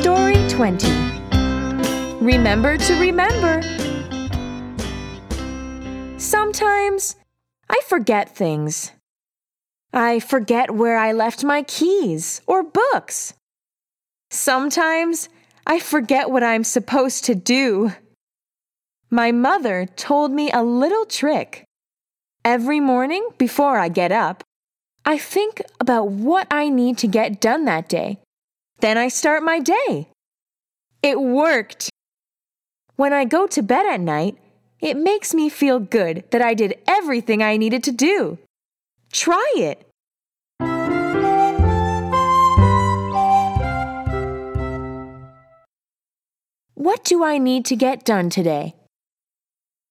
Story 20 Remember to remember. Sometimes I forget things. I forget where I left my keys or books. Sometimes I forget what I'm supposed to do. My mother told me a little trick. Every morning before I get up, I think about what I need to get done that day. Then I start my day. It worked. When I go to bed at night, it makes me feel good that I did everything I needed to do. Try it. What do I need to get done today?